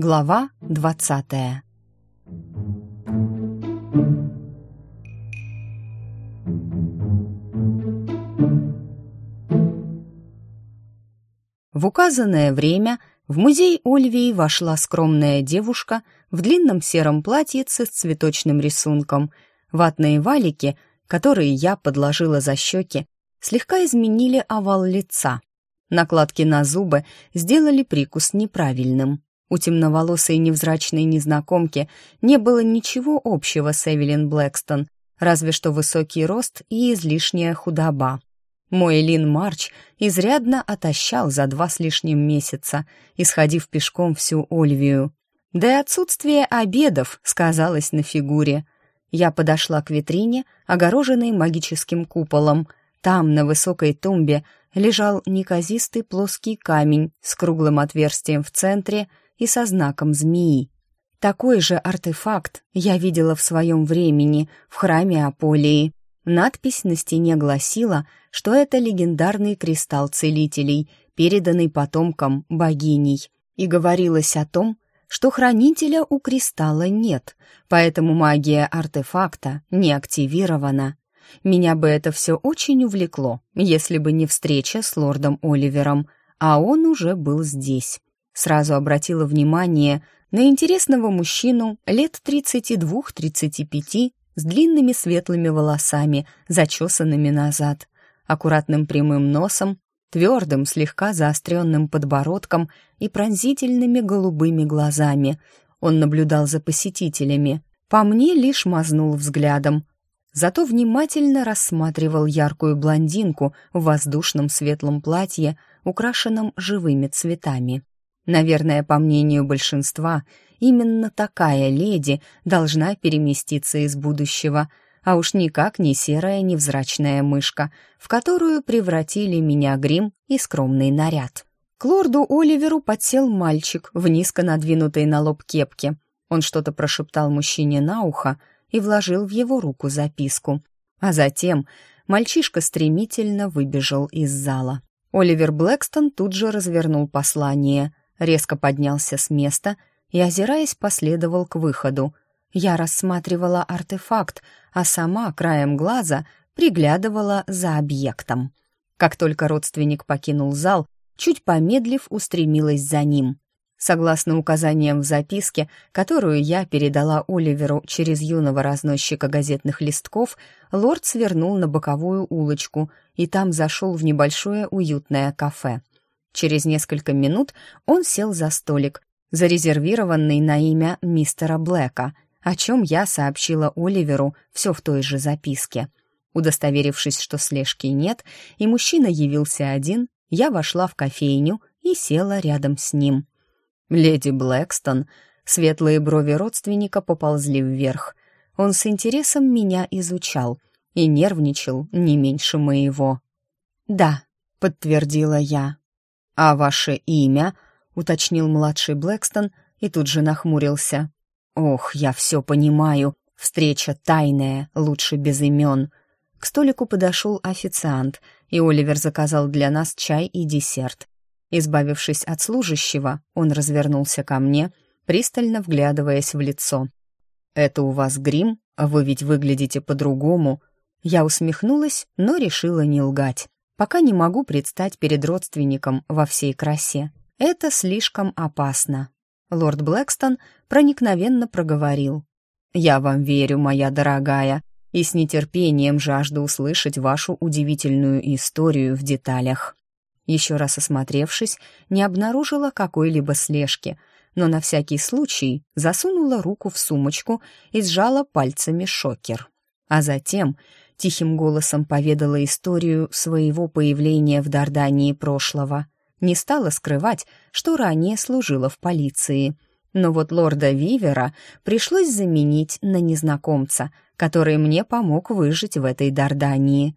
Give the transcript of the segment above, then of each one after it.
Глава двадцатая В указанное время в музей Ольвии вошла скромная девушка в длинном сером платьице с цветочным рисунком. Ватные валики, которые я подложила за щеки, слегка изменили овал лица. Накладки на зубы сделали прикус неправильным. У темноволосой невзрачной незнакомки не было ничего общего с Эвелин Блэкстон, разве что высокий рост и излишняя худоба. Мой Лин Марч изрядно отощал за два с лишним месяца, исходив пешком всю Ольвию. Да и отсутствие обедов сказалось на фигуре. Я подошла к витрине, огороженной магическим куполом. Там, на высокой тумбе, лежал неказистый плоский камень с круглым отверстием в центре и со знаком змеи. Такой же артефакт я видела в своем времени в храме Аполии. Надпись на стене гласила, что это легендарный кристалл целителей, переданный потомкам богиней, и говорилось о том, что хранителя у кристалла нет, поэтому магия артефакта не активирована. Меня бы это все очень увлекло, если бы не встреча с лордом Оливером, а он уже был здесь. Сразу обратила внимание на интересного мужчину лет 32-35 с длинными светлыми волосами, зачесанными назад, аккуратным прямым носом, твердым, слегка заостренным подбородком и пронзительными голубыми глазами. Он наблюдал за посетителями. По мне лишь мазнул взглядом, зато внимательно рассматривал яркую блондинку в воздушном светлом платье, украшенном живыми цветами. Наверное, по мнению большинства, именно такая леди должна переместиться из будущего, а уж никак не серая невзрачная мышка, в которую превратили меня грим и скромный наряд. К лорду Оливеру подсел мальчик в низко надвинутой на лоб кепке. Он что-то прошептал мужчине на ухо, и вложил в его руку записку. А затем мальчишка стремительно выбежал из зала. Оливер Блэкстон тут же развернул послание, резко поднялся с места и, озираясь, последовал к выходу. Я рассматривала артефакт, а сама краем глаза приглядывала за объектом. Как только родственник покинул зал, чуть помедлив, устремилась за ним. Согласно указаниям в записке, которую я передала Оливеру через юного разносчика газетных листков, лорд свернул на боковую улочку и там зашел в небольшое уютное кафе. Через несколько минут он сел за столик, зарезервированный на имя мистера Блэка, о чем я сообщила Оливеру все в той же записке. Удостоверившись, что слежки нет, и мужчина явился один, я вошла в кофейню и села рядом с ним — «Леди Блэкстон», светлые брови родственника поползли вверх. Он с интересом меня изучал и нервничал не меньше моего. «Да», — подтвердила я. «А ваше имя?» — уточнил младший Блэкстон и тут же нахмурился. «Ох, я все понимаю. Встреча тайная, лучше без имен». К столику подошел официант, и Оливер заказал для нас чай и десерт. Избавившись от служащего, он развернулся ко мне, пристально вглядываясь в лицо. «Это у вас грим? Вы ведь выглядите по-другому». Я усмехнулась, но решила не лгать. Пока не могу предстать перед родственником во всей красе. Это слишком опасно. Лорд Блэкстон проникновенно проговорил. «Я вам верю, моя дорогая, и с нетерпением жажду услышать вашу удивительную историю в деталях». Еще раз осмотревшись, не обнаружила какой-либо слежки, но на всякий случай засунула руку в сумочку и сжала пальцами шокер. А затем тихим голосом поведала историю своего появления в Дардании прошлого. Не стала скрывать, что ранее служила в полиции. Но вот лорда Вивера пришлось заменить на незнакомца, который мне помог выжить в этой Дардании.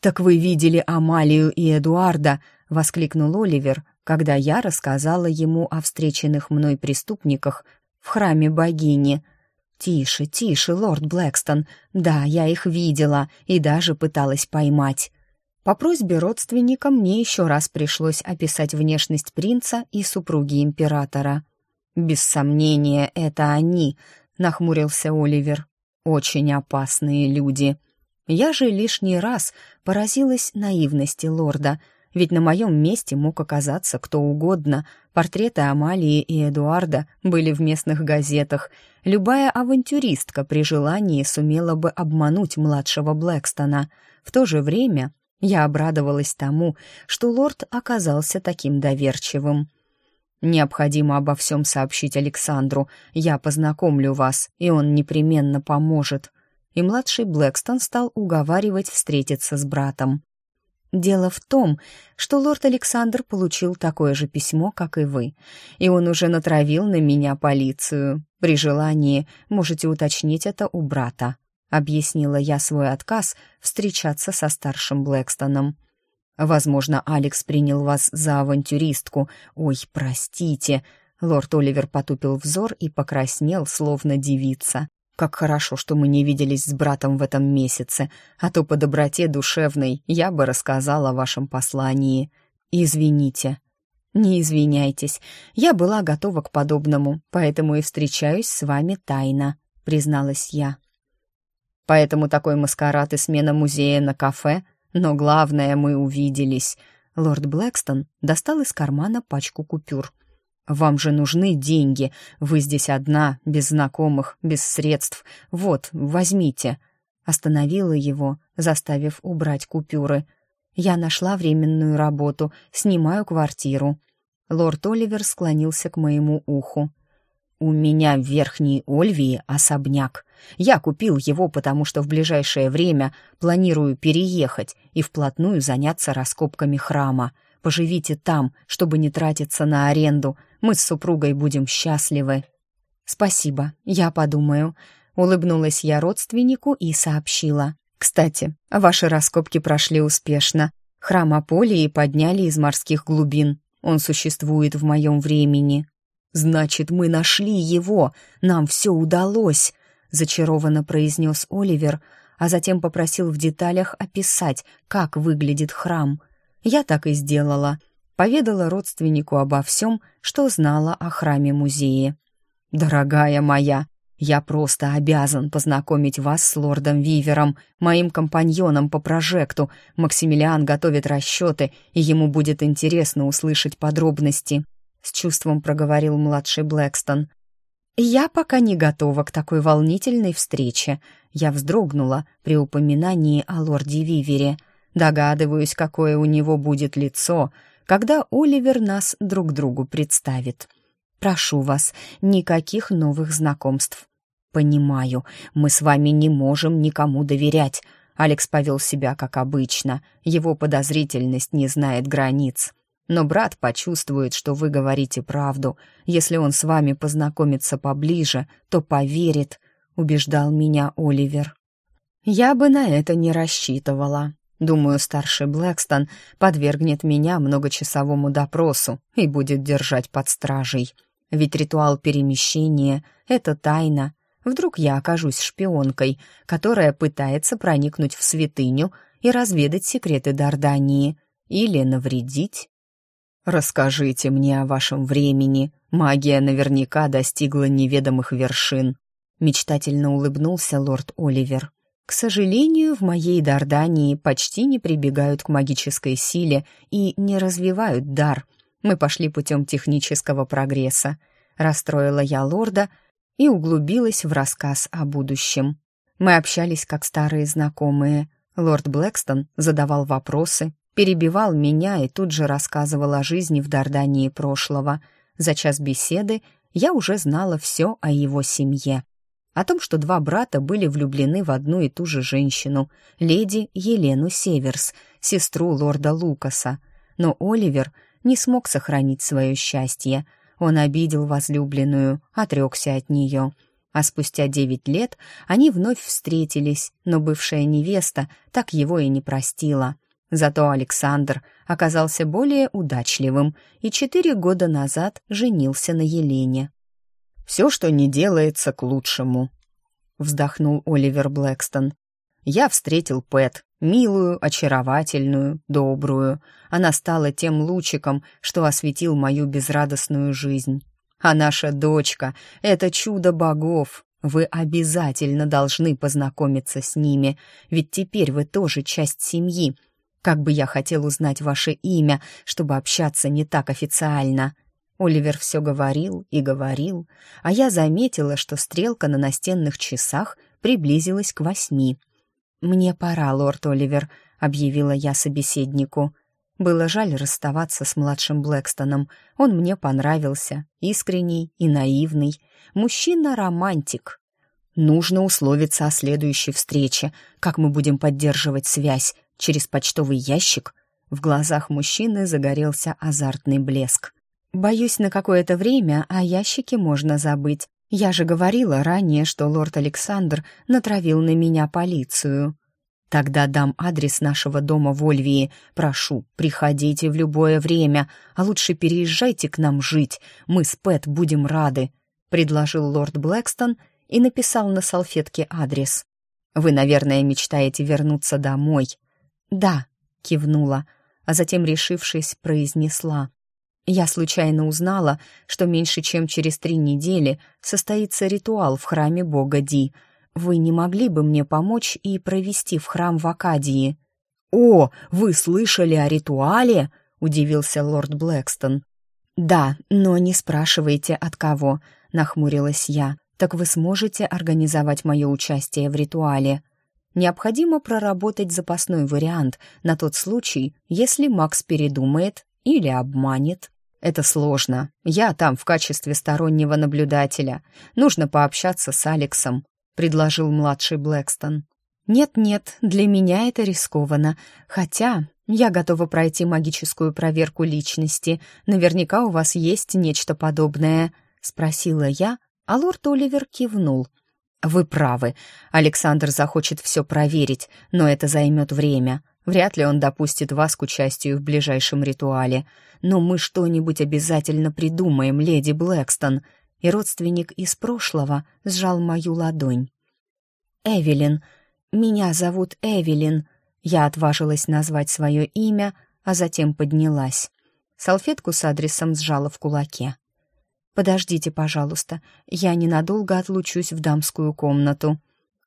«Так вы видели Амалию и Эдуарда?» — воскликнул Оливер, когда я рассказала ему о встреченных мной преступниках в храме богини. «Тише, тише, лорд Блэкстон. Да, я их видела и даже пыталась поймать». По просьбе родственника мне еще раз пришлось описать внешность принца и супруги императора. «Без сомнения, это они», — нахмурился Оливер. «Очень опасные люди». Я же лишний раз поразилась наивности лорда, ведь на моем месте мог оказаться кто угодно. Портреты Амалии и Эдуарда были в местных газетах. Любая авантюристка при желании сумела бы обмануть младшего Блэкстона. В то же время я обрадовалась тому, что лорд оказался таким доверчивым. «Необходимо обо всем сообщить Александру. Я познакомлю вас, и он непременно поможет», и младший Блэкстон стал уговаривать встретиться с братом. Дело в том, что лорд Александр получил такое же письмо, как и вы, и он уже натравил на меня полицию. При желании можете уточнить это у брата. Объяснила я свой отказ встречаться со старшим Блэкстоном. Возможно, Алекс принял вас за авантюристку. Ой, простите. Лорд Оливер потупил взор и покраснел, словно девица. Как хорошо, что мы не виделись с братом в этом месяце, а то по доброте душевной я бы рассказала о вашем послании. Извините. Не извиняйтесь, я была готова к подобному, поэтому и встречаюсь с вами тайно, призналась я. Поэтому такой маскарад и смена музея на кафе, но главное, мы увиделись. Лорд Блэкстон достал из кармана пачку купюр — «Вам же нужны деньги. Вы здесь одна, без знакомых, без средств. Вот, возьмите». Остановила его, заставив убрать купюры. «Я нашла временную работу, снимаю квартиру». Лорд Оливер склонился к моему уху. «У меня в Верхней Ольвии особняк. Я купил его, потому что в ближайшее время планирую переехать и вплотную заняться раскопками храма. Поживите там, чтобы не тратиться на аренду, мы с супругой будем счастливы». «Спасибо, я подумаю», — улыбнулась я родственнику и сообщила. «Кстати, ваши раскопки прошли успешно. Храм Аполии подняли из морских глубин. Он существует в моем времени». «Значит, мы нашли его! Нам все удалось!» — зачарованно произнес Оливер, а затем попросил в деталях описать, как выглядит храм. Я так и сделала поведала родственнику обо всем, что знала о храме-музее. «Дорогая моя, я просто обязан познакомить вас с лордом Вивером, моим компаньоном по прожекту. Максимилиан готовит расчеты, и ему будет интересно услышать подробности», — с чувством проговорил младший Блэкстон. «Я пока не готова к такой волнительной встрече», — я вздрогнула при упоминании о лорде Вивере. «Догадываюсь, какое у него будет лицо», — когда Оливер нас друг другу представит. Прошу вас, никаких новых знакомств. Понимаю, мы с вами не можем никому доверять. Алекс повел себя как обычно, его подозрительность не знает границ. Но брат почувствует, что вы говорите правду. Если он с вами познакомится поближе, то поверит, убеждал меня Оливер. Я бы на это не рассчитывала. Думаю, старший Блэкстон подвергнет меня многочасовому допросу и будет держать под стражей. Ведь ритуал перемещения — это тайна. Вдруг я окажусь шпионкой, которая пытается проникнуть в святыню и разведать секреты Дардании. Или навредить. «Расскажите мне о вашем времени. Магия наверняка достигла неведомых вершин», — мечтательно улыбнулся лорд Оливер. К сожалению, в моей Дардании почти не прибегают к магической силе и не развивают дар. Мы пошли путем технического прогресса. Расстроила я лорда и углубилась в рассказ о будущем. Мы общались как старые знакомые. Лорд Блэкстон задавал вопросы, перебивал меня и тут же рассказывал о жизни в Дардании прошлого. За час беседы я уже знала все о его семье о том, что два брата были влюблены в одну и ту же женщину, леди Елену Северс, сестру лорда Лукаса. Но Оливер не смог сохранить свое счастье. Он обидел возлюбленную, отрекся от нее. А спустя девять лет они вновь встретились, но бывшая невеста так его и не простила. Зато Александр оказался более удачливым и четыре года назад женился на Елене. Все, что не делается, к лучшему», — вздохнул Оливер Блэкстон. «Я встретил Пэт, милую, очаровательную, добрую. Она стала тем лучиком, что осветил мою безрадостную жизнь. А наша дочка — это чудо богов. Вы обязательно должны познакомиться с ними, ведь теперь вы тоже часть семьи. Как бы я хотел узнать ваше имя, чтобы общаться не так официально». Оливер все говорил и говорил, а я заметила, что стрелка на настенных часах приблизилась к восьми. «Мне пора, лорд Оливер», — объявила я собеседнику. Было жаль расставаться с младшим Блэкстоном. Он мне понравился, искренний и наивный. Мужчина-романтик. Нужно условиться о следующей встрече. Как мы будем поддерживать связь? Через почтовый ящик? В глазах мужчины загорелся азартный блеск. Боюсь, на какое-то время о ящике можно забыть. Я же говорила ранее, что лорд Александр натравил на меня полицию. Тогда дам адрес нашего дома в Ольвии. Прошу, приходите в любое время, а лучше переезжайте к нам жить. Мы с Пэт будем рады», — предложил лорд Блэкстон и написал на салфетке адрес. «Вы, наверное, мечтаете вернуться домой». «Да», — кивнула, а затем, решившись, произнесла. «Я случайно узнала, что меньше чем через три недели состоится ритуал в храме бога Ди — вы не могли бы мне помочь и провести в храм в Акадии?» «О, вы слышали о ритуале?» — удивился лорд Блэкстон. «Да, но не спрашивайте, от кого», — нахмурилась я. «Так вы сможете организовать мое участие в ритуале?» Необходимо проработать запасной вариант на тот случай, если Макс передумает или обманет. Это сложно. Я там в качестве стороннего наблюдателя. Нужно пообщаться с Алексом предложил младший Блэкстон. «Нет-нет, для меня это рискованно. Хотя я готова пройти магическую проверку личности. Наверняка у вас есть нечто подобное», — спросила я, а лорд Оливер кивнул. «Вы правы. Александр захочет все проверить, но это займет время. Вряд ли он допустит вас к участию в ближайшем ритуале. Но мы что-нибудь обязательно придумаем, леди Блэкстон и родственник из прошлого сжал мою ладонь. «Эвелин. Меня зовут Эвелин». Я отважилась назвать свое имя, а затем поднялась. Салфетку с адресом сжала в кулаке. «Подождите, пожалуйста, я ненадолго отлучусь в дамскую комнату».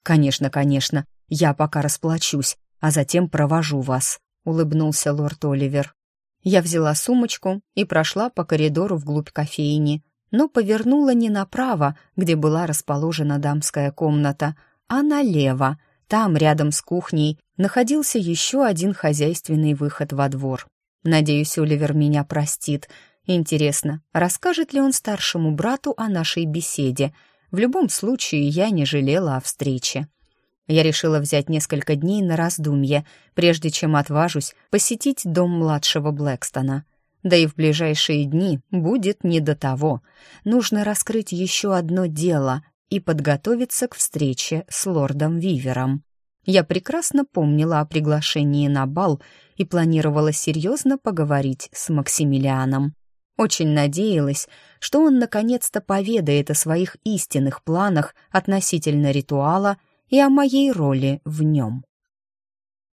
«Конечно, конечно, я пока расплачусь, а затем провожу вас», — улыбнулся лорд Оливер. Я взяла сумочку и прошла по коридору вглубь кофейни но повернула не направо, где была расположена дамская комната, а налево. Там, рядом с кухней, находился еще один хозяйственный выход во двор. Надеюсь, Оливер меня простит. Интересно, расскажет ли он старшему брату о нашей беседе? В любом случае, я не жалела о встрече. Я решила взять несколько дней на раздумье, прежде чем отважусь посетить дом младшего Блэкстона. Да и в ближайшие дни будет не до того. Нужно раскрыть еще одно дело и подготовиться к встрече с лордом Вивером. Я прекрасно помнила о приглашении на бал и планировала серьезно поговорить с Максимилианом. Очень надеялась, что он наконец-то поведает о своих истинных планах относительно ритуала и о моей роли в нем.